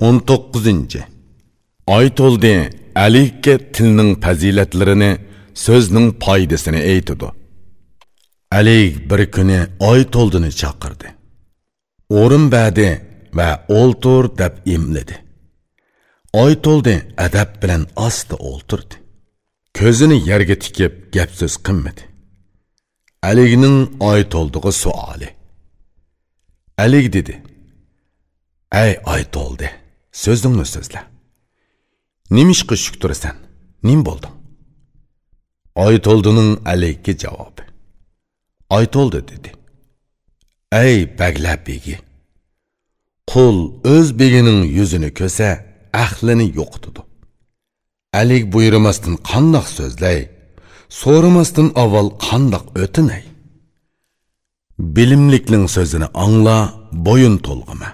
19. Oy to'ldi alikka tilning fazilatlarini, so'zning foydasini aytidi. Alik bir kuni oy to'ldini chaqirdi. O'rin badi va o'ltir deb imladi. Oy to'ldi adab bilan osti o'ltirdi. Ko'zini yerga tikib gap so'z qilmadi. aligning oy to'ldig'i suoli Alik dedi: "Ey oy to'ldi, so'zingni so'zla." Nimishqi shuktursan? Nim bo'lding? Oy to'ldining alikka javobi. Oy to'ldi dedi. Ey baglab begi. Qul o'z begining yuzini ko'sa, ahlini yo'qtidi. Alik buyurmasdan qandoq so'zlay? So'ramasdan avval qandoq o'tinay? Bilimlikning so'zini angla, bo'yin to'lg'ima.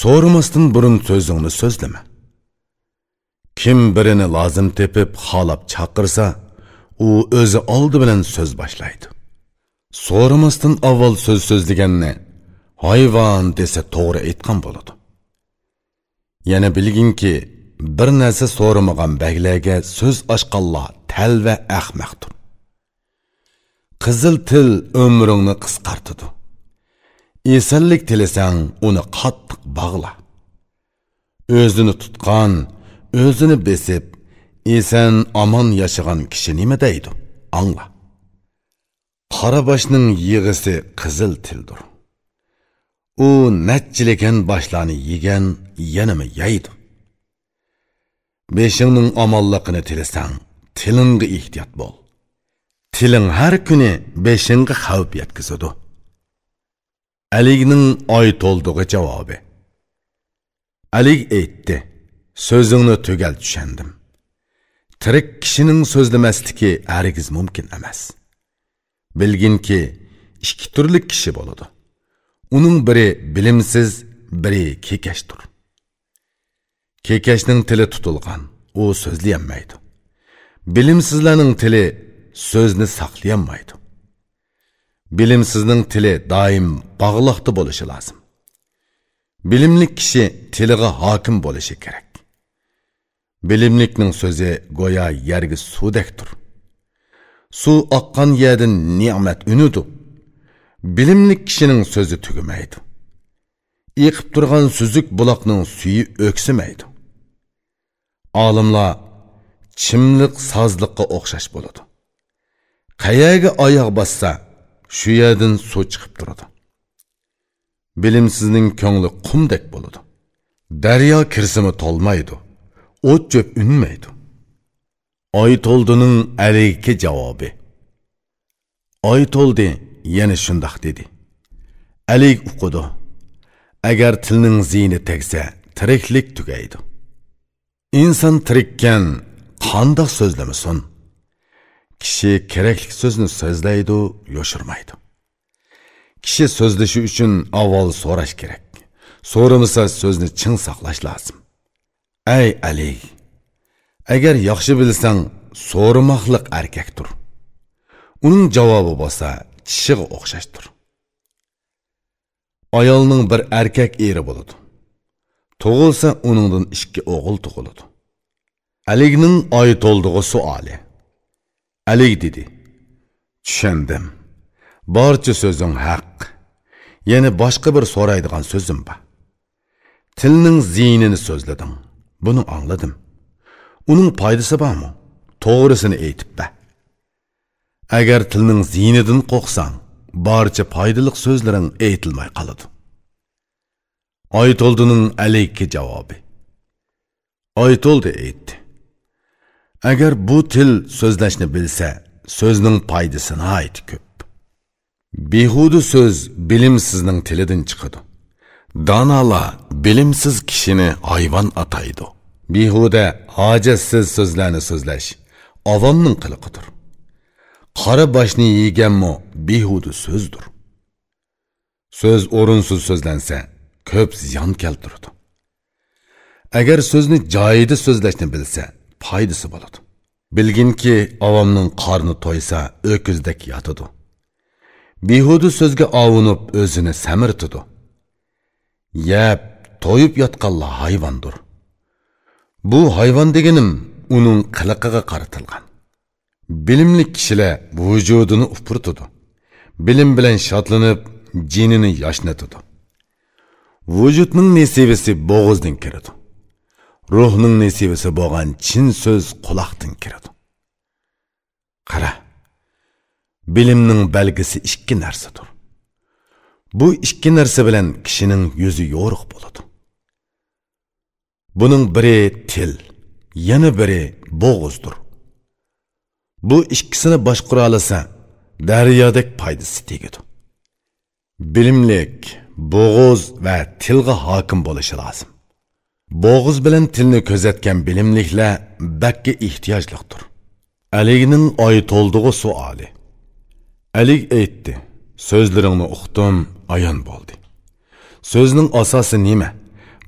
So'ramasdan burun so'zingni so'zlama. Kim birini lozim tepib, xolab chaqirsa, u o'zi oldi bilan so'z boshlaydi. So'ramasdan avval so'z so'zlaganni hayvon desa to'g'ri aytgan bo'ladi. Yana bilginki, bir narsa so'ramagan baglarga so'z ochqanlar tal va ahmoqdir. Qizil til umringni qisqartidi. Esallik tilasang, uni qattiq bog'la. O'zini tutgan, o'zini besib, eson omon yashagan kishi nima deydi? Angla. Qaraboshning yig'isi qizil tildir. U natchilikan boshlarni yegan, yanama yeydi. Beshingning omonligini tilasang, tilingga ehtiyot bo'l. Tiling har kuni beshingga xavf yetkazadi. Aligning oy to'ldig'i javobi. Alig aytdi: "So'zingni tugal tushandim. Tirik kishining so'zlamasligi hargiz mumkin emas. Bilginki, ikki turli kishi bo'ladi. Uning biri bilimsiz, biri kekashdir. Kekashning tili tutilgan, u so'zlayolmaydi. Bilimsizlarning tili so'zni saqlayolmaydi. Bilimsizning tili doim bog'liqda bo'lishi lozim. Bilimli kishi tiliga hokim bo'lishi kerak. Bilimlikning so'zi go'yo yerga suvdekdir. Suv oqqan yerdan ne'mat unudu. Bilimli kishining so'zi tugamaydi. Eqib turgan suzuk buloqning suyi o'ksimaydi. Olimlar chimliq sozliqqa o'xshash bo'ladi. qayerga oyoq bossa shu yerdan suv chiqib turadi. Bilimsizning ko'ngli qumdek bo'ladi. Daryo kirsimi to'lmaydi. O't cho'p unmaydi. Oy to'ldining aliki javobi. Oy to'ldi, yana shundoq dedi. Alik uqudi. Agar tilning ziyni tegsa, tiriklik tugaydi. Inson tirikkan qandoq so'zlamasin? Kishi kerakli so'zni so'zlaydi, yoshirmaydi. Kishi so'zlashi uchun avval so'rash kerak. So'ramasa so'zni chin saqlash lozim. ay Ali, agar yaxshi bilsang, so'ramoqliq erkakdir. Uning javobi bo'lsa, tishiga o'xshashdir. Ayolning bir erkak eri bo'ladi. Tug'ilsa, uningdan ikki o'g'il tug'iladi. alining oy to'ldig'i suoli ali dedi: "Tushundim. borchi so'zing haq. Yana boshqa bir so'raydigan so'zim bor. Tilning ziynini so'zladim. Buni angladim. Uning foydasi bormi? To'g'risini aytib ba Agar tilning ziynidan qo'rqsang, barcha foydali so'zlaring aytilmay qoladi. Oytoldining alayki javobi. Oytoldi aytdi. Agar bu til so'zlashni bilsa, so'zning foydasi nihoyat ko'p. Behudu so'z bilimsizning tilidan chiqadi. Donolar bilimsiz kishini hayvon ataydi. Behuda hojatsiz so'zlarni so'zlash avomning qiliqidir. Qora boshni yeganmi behudu so'zdir. So'z o'rinsiz so'zlansa, ko'p ziyon keltiradi. Agar so'zni joyida so'zlashni bilsa, foydasi bo'ladi. Bilginki, avomning qorni to'ysa, o'kizdek yotadi. Behudu so'zga ovunib o'zini samirtidi. Yeb, to'yib yotganlar hayvondir bu hayvon deganim uning qiliqiga qaratilgan bilimli kishilar vujudini upurtidi bilim bilan shodlanib jinini yoshnatidi vujudning nesibasi bo'g'izdan kiradi ruhning nesibasi bo'lgan chin so'z quloqdan kiradi. Qara bilimning belgisi ikki narsadir. Bu ikki narsa bilan kishining yuzi yo'riq bo'ladi. Buning biri til yana biri bo'g'izdir. Bu ikkisini boshqara olsa daryodek foydasi tegadi. Bilimlik bo'g'oz va tilga hokim bo'lishi lozim. Bo'g'iz bilan tilni kuzatgan bilimliklar bakka ehtiyojliqdir. Aligining oyi to'ldig'i suoli. Alik aytdi so'zlaringni uqdim ayon bo'ldi. So'zning asosi nima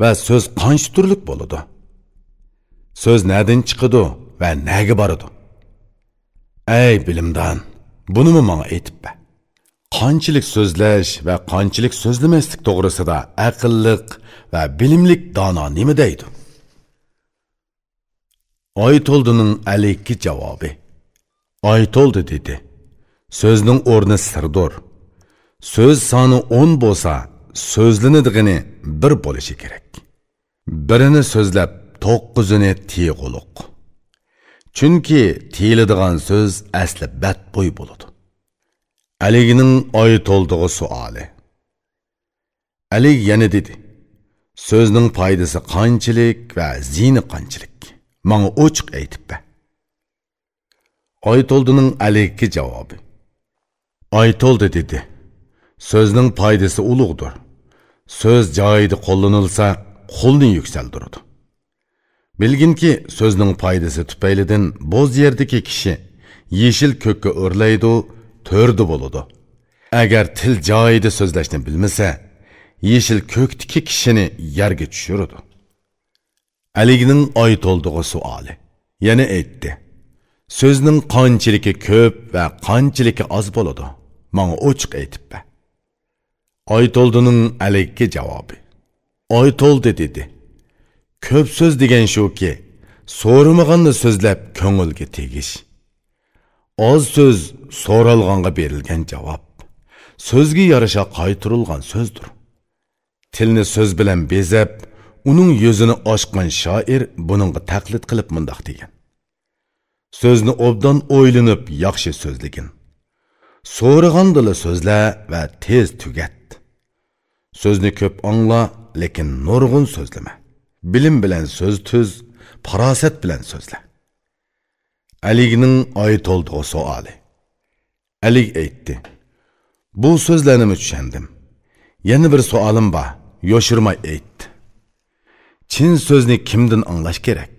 va so'z qancha turlik bo'ladi? So'z nadan chiqadi va naga boradi? Ey bilimdan bunimi manga aytib ber qanchalik so'zlash va qanchalik so'zlamaslik to'g'risida aqlliq va bilimlik dono nima deydi? Oyto'ldining alikki javobi. Oyto'ldi dedi. So'zning o'rni sirdir so'z soni o'n bo'lsa so'zlanadigini bir bo'lishi kerak. Birini so'zlab to'qqizini tiyg'uluq chunki tiyiladigan so'z asli badbo'y bo'ladi. Aligining oyi to'ldig'i suoli ali yana dedi so'zning foydasi qanchalik va ziyni qanchalik? Manga ochiq aytib ber oy to'ldining alikki javobi. Oy to'ldi dedi so'zning foydasi ulug'dir. So'z joyida qo'llanilsa qo'lni yuksaldiradi bilginki so'zning foydasi tufaylidan bo'z yerdagi kishi yeshil ko'kka o'rlaydi to'rdi bo'ladi agar til joyida so'zlashni bilmasa yeshil ko'kdiki kishini yerga tushiradi aligining oy to'ldig'i suoli yana aytdi so'zning qanchiligi ko'p va qanchiligi oz bo'ladi manga ochiq aytib ber oy to'ldining alikka javobi oy to'ldi dedi ko'p so'z degan shuki so'ramaganni so'zlab ko'ngilga tegish oz so'z so'ralganga berilgan javob so'zga yarasha qaytirilgan so'zdir tilni so'z bilan bezab uning yuzini ochgan shoir buningga taqlid qilib mundoq degan. So'zni obdan o'ylanib yaxshi so'zligin so'rag'andila so'zla va tez tugat. So'zni ko'p angla lekin nurg'un so'zlama bilim bilan so'z tuz farosat bilan so'zla aligning oyi to'ldig'i savoli alik aytdi bu so'zlarni tushundim. Yana bir savolim bor yoshirmay aytdi chin so'zni kimdan anglash kerak?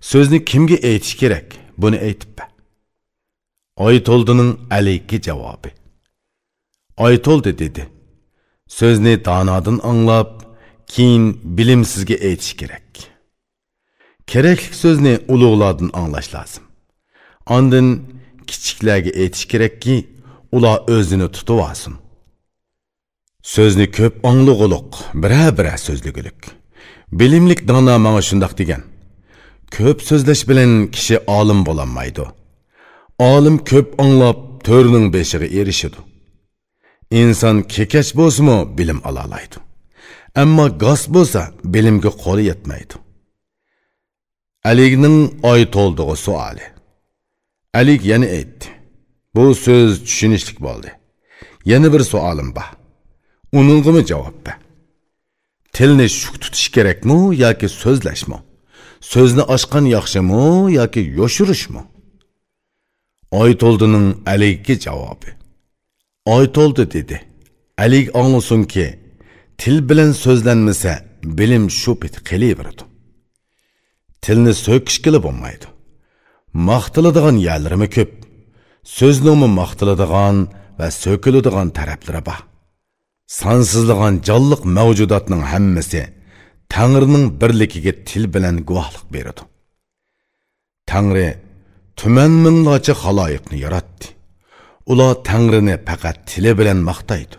So'zni kimga aytish kerak? Buni aytib ber oy to'ldining alikki javobi. Oy to'ldi dedi so'zni donodan anglab keyin bilimsizga aytish kerak. Kerakli so'zni ulug'lardan anglash lozim Ondan kichiklarga aytish kerakki, ular o'zini tutib olsin. So'zni ko'p anglug'uluq, bira-bira so'zligilik. Bilimlik dono menga shundoq degan. Ko'p so'zlash bilan kishi olim bo'lolmaydi. Olim ko'p onglab to'rning beshiga erishadi. Inson kekash bo'lsa-mu bilim ola oladi. Ammo g'as bo'lsa bilimga qo'li yetmaydi. Aligning oy to'ldig'i savoli. Alik yana aytdi bu so'z tushunishlik bo'ldi. Yana bir savolim bor uningimi javob ber tilni shuk tutish kerakmi yoki so'zlashmi so'zni ochgan yaxshimi yoki yoshirishmi oy to'ldining alikka javobi oy to'ldi dedi. Alik anglasinki til bilan so'zlanmasa bilim shu pet qilaveradi tilni so'kishgili bo'lmaydi maqtiladigan yerlarimi ko'p? So'znimi maqtiladigan va so'kiladigan taraflari bor. Sonsizlagan jonliq mavjudotning hammasi tangrining birligiga til bilan guvohlik beradi. Tangri tuman minglarcha haloyiqni yaratdi. Ular tangrini faqat tili bilan maqtaydi.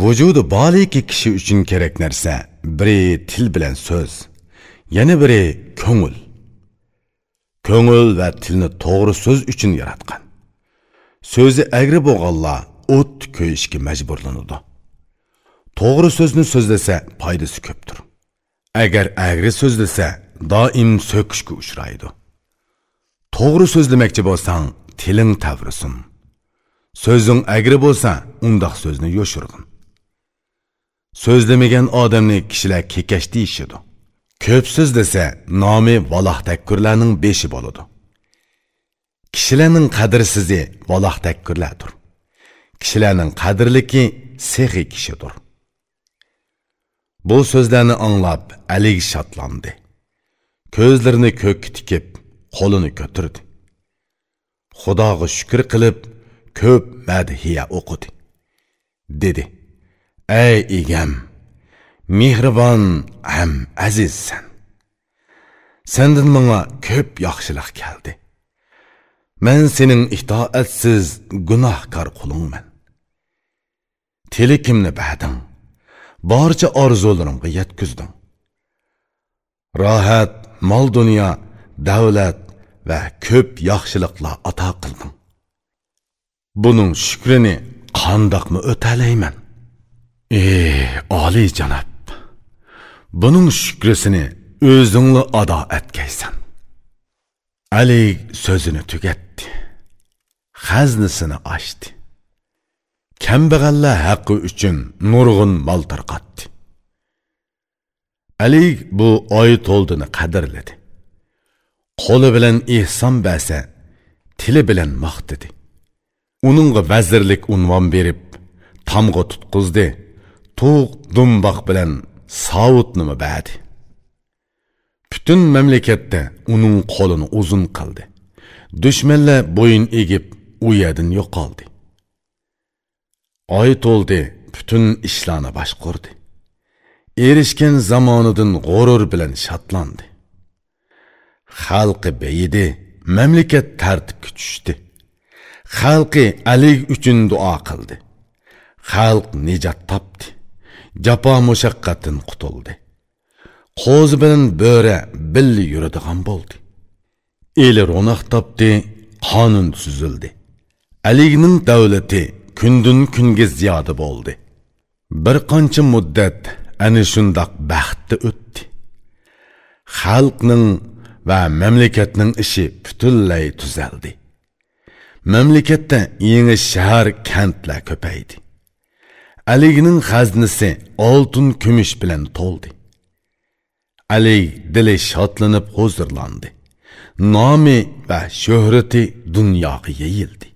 Vujudi boriki kishi uchun kerak narsa biri til bilan so'z yana biri ko'ngil. Ko'ngil va tilni to'g'ri so'z uchun yaratgan so'zi agri bo'lganlar o't ko'yishga majburlanadi to'g'ri so'zni so'zlasa foydasi ko'pdir agar agri so'zlasa doim so'kishga uchraydi to'g'ri so'zlamoqchi bo'lsang tiling tavrisin so'zing agri bo'lsa undoq so'zni yo'shirg'in so'zlamagan odamni kishilar kekash deyishidi ko'p so'z desa nomi valoh takkurlarning beshi bo'ladi kishilarning qadrsizi valoh takkurlardir kishilarning qadrliki sehi kishidir. Bu so'zlarni anglab alik shodlandi ko'zlarini ko'kka tikib qo'lini ko'tirdi. Xudoga shukur qilib ko'p madhiya o'qidi dedi. Ey egam! mehriban hem azizsen. Senden bana köp yaxşılıq geldi. Mən senin itaətsiz günahkar kulun mən. Tilikimni bədin, barca arzularımı yetkizdin. Rahat, mal dünya, davlat və köp yaxşılıqla ata qıldın. Bunun şükrünü qandaqmı ötələyəm? Ey, ali cənab, бұның buning өзіңлі ада әткейсен. etgaysan сөзіні so'zini tugatdi xaznisini ochdi kambag'allar haqqi uchun nurg'un mol tarqatdi бұ bu толдыны to'ldini Қолы qo'li bilan ehson тілі tili bilan деді. uningga vazirlik unvon berib тамғы тұтқызды, to'q dumboq bilan savutnimi badi? Butun mamlakatda uning qo'lini uzun qildi. Dushmanlar bo'yin egib u yerdan yo'qoldi. Oy to'ldi butun ishlarni boshqurdi. Erishgan zamonidan g'urur bilan shodlandi xalqi beyidi mamlakat tartibga tushdi. Xalqi alik uchun duo qildi. Xalq nijot topdi. Jafo mushaqqatdan qutuldi. Qo'zi bilan bo'ra billi yuradigan bo'ldi. Eli ro'noq topdi qonun tuzildi aligning davlati kundan kunga ziyoda bo'ldi. Bir qancha muddat ana shundoq baxtda o'tdi. Xalqning va mamlakatning ishi butunlay tuzaldi. Mamlakatda yangi shahar kantlar ko'paydi. Aligining xaznisi oltin kumush bilan to'ldi. Ali dili shodlanib huzurlandi. Nomi va shuhrati dunyoga yeyildi.